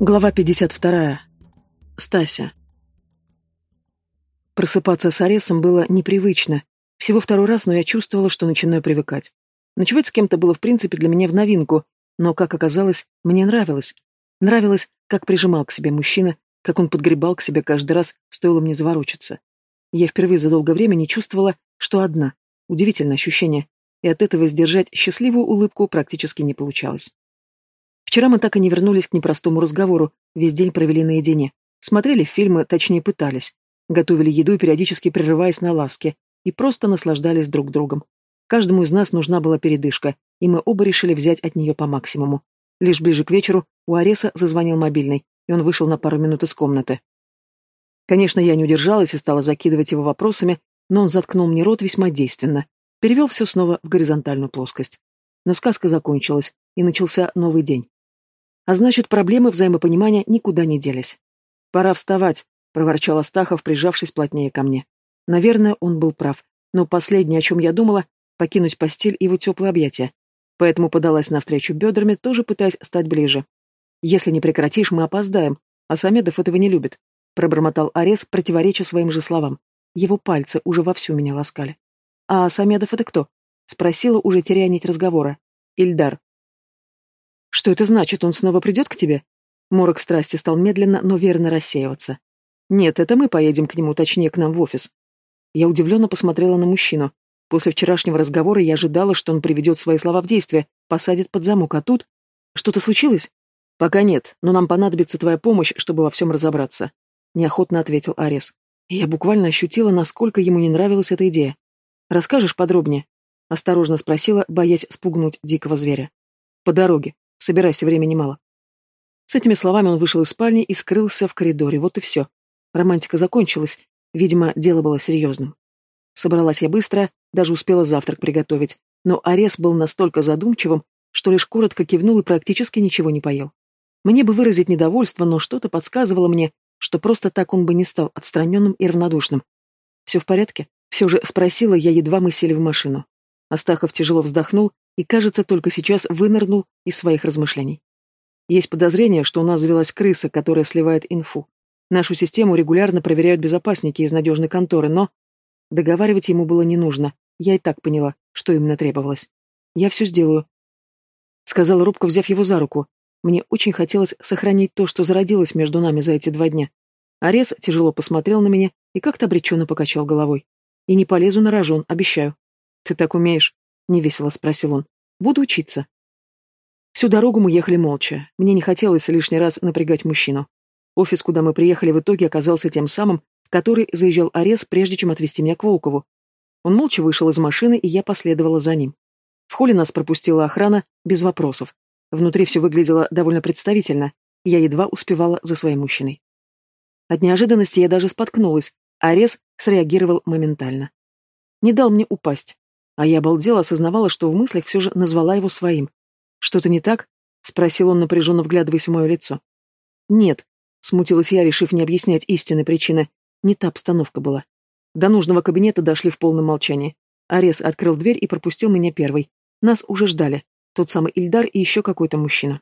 Глава 52. Стася. Просыпаться с Аресом было непривычно. Всего второй раз, но я чувствовала, что начинаю привыкать. Ночевать с кем-то было, в принципе, для меня в новинку, но, как оказалось, мне нравилось. Нравилось, как прижимал к себе мужчина, как он подгребал к себе каждый раз, стоило мне заворочиться. Я впервые за долгое время не чувствовала, что одна. Удивительное ощущение. И от этого сдержать счастливую улыбку практически не получалось. Вчера мы так и не вернулись к непростому разговору, весь день провели наедине. Смотрели фильмы, точнее пытались. Готовили еду, периодически прерываясь на ласки, и просто наслаждались друг другом. Каждому из нас нужна была передышка, и мы оба решили взять от нее по максимуму. Лишь ближе к вечеру у Ареса зазвонил мобильный, и он вышел на пару минут из комнаты. Конечно, я не удержалась и стала закидывать его вопросами, но он заткнул мне рот весьма действенно. Перевел все снова в горизонтальную плоскость. Но сказка закончилась, и начался новый день. А значит, проблемы взаимопонимания никуда не делись. «Пора вставать», — проворчал Астахов, прижавшись плотнее ко мне. Наверное, он был прав, но последнее, о чем я думала, покинуть постель и его теплые объятия. Поэтому подалась навстречу бедрами, тоже пытаясь стать ближе. «Если не прекратишь, мы опоздаем, а Самедов этого не любит», — пробормотал Арес, противореча своим же словам. Его пальцы уже вовсю меня ласкали. «А Самедов это кто?» — спросила, уже теряя нить разговора. «Ильдар», что это значит, он снова придет к тебе? Морок страсти стал медленно, но верно рассеиваться. Нет, это мы поедем к нему, точнее, к нам в офис. Я удивленно посмотрела на мужчину. После вчерашнего разговора я ожидала, что он приведет свои слова в действие, посадит под замок, а тут... Что-то случилось? Пока нет, но нам понадобится твоя помощь, чтобы во всем разобраться. Неохотно ответил Арес. я буквально ощутила, насколько ему не нравилась эта идея. Расскажешь подробнее? Осторожно спросила, боясь спугнуть дикого зверя. По дороге. Собирайся, времени мало. С этими словами он вышел из спальни и скрылся в коридоре. Вот и все. Романтика закончилась. Видимо, дело было серьезным. Собралась я быстро, даже успела завтрак приготовить. Но Арес был настолько задумчивым, что лишь коротко кивнул и практически ничего не поел. Мне бы выразить недовольство, но что-то подсказывало мне, что просто так он бы не стал отстраненным и равнодушным. «Все в порядке?» Все же спросила я, едва мы сели в машину. Астахов тяжело вздохнул и, кажется, только сейчас вынырнул из своих размышлений. Есть подозрение, что у нас завелась крыса, которая сливает инфу. Нашу систему регулярно проверяют безопасники из надежной конторы, но... Договаривать ему было не нужно. Я и так поняла, что именно требовалось. Я все сделаю. Сказала робко, взяв его за руку. Мне очень хотелось сохранить то, что зародилось между нами за эти два дня. Арес тяжело посмотрел на меня и как-то обреченно покачал головой. И не полезу на рожон, обещаю. Ты так умеешь? — невесело спросил он. «Буду учиться». Всю дорогу мы ехали молча. Мне не хотелось лишний раз напрягать мужчину. Офис, куда мы приехали, в итоге оказался тем самым, в который заезжал Арес, прежде чем отвезти меня к Волкову. Он молча вышел из машины, и я последовала за ним. В холле нас пропустила охрана, без вопросов. Внутри все выглядело довольно представительно, я едва успевала за своим мужчиной. От неожиданности я даже споткнулась, а Арес среагировал моментально. Не дал мне упасть, а я обалдела, осознавала, что в мыслях все же назвала его своим. «Что-то не так?» — спросил он, напряженно вглядываясь в мое лицо. «Нет», — смутилась я, решив не объяснять истинной причины. Не та обстановка была. До нужного кабинета дошли в полном молчании. Арес открыл дверь и пропустил меня первый. Нас уже ждали. Тот самый Ильдар и еще какой-то мужчина.